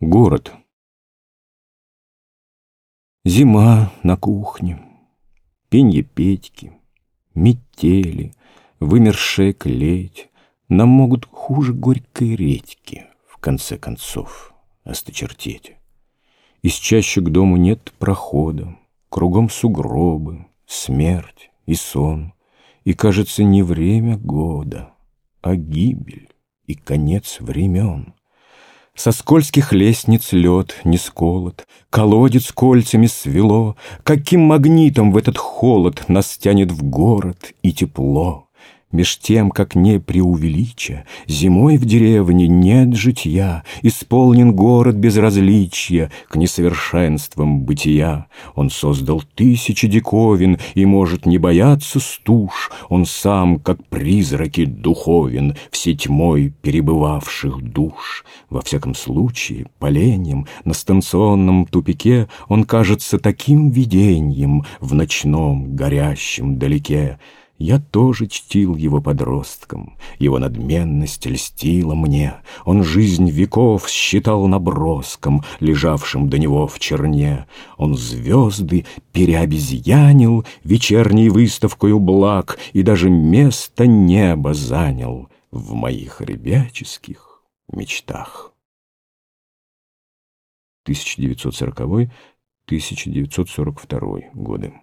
Город. Зима на кухне, пенье Петьки, метели, вымершая клеть Нам могут хуже горькой редьки, в конце концов, осточертеть. Из чаще к дому нет прохода, кругом сугробы, смерть и сон, И, кажется, не время года, а гибель и конец времен. Со скользких лестниц лед не сколот, Колодец кольцами свело, Каким магнитом в этот холод Нас тянет в город и тепло. Меж тем, как не преувелича, Зимой в деревне нет житья, Исполнен город безразличия К несовершенствам бытия. Он создал тысячи диковин И может не бояться стуж, Он сам, как призраки, духовен, Все тьмой перебывавших душ. Во всяком случае, поленьем На станционном тупике Он кажется таким виденьем В ночном горящем далеке, я тоже чтил его подростком, его надменность льстила мне. Он жизнь веков считал наброском, лежавшим до него в черне. Он звезды переобезьянил вечерней выставкою благ и даже место неба занял в моих ребяческих мечтах. 1940-1942 годы.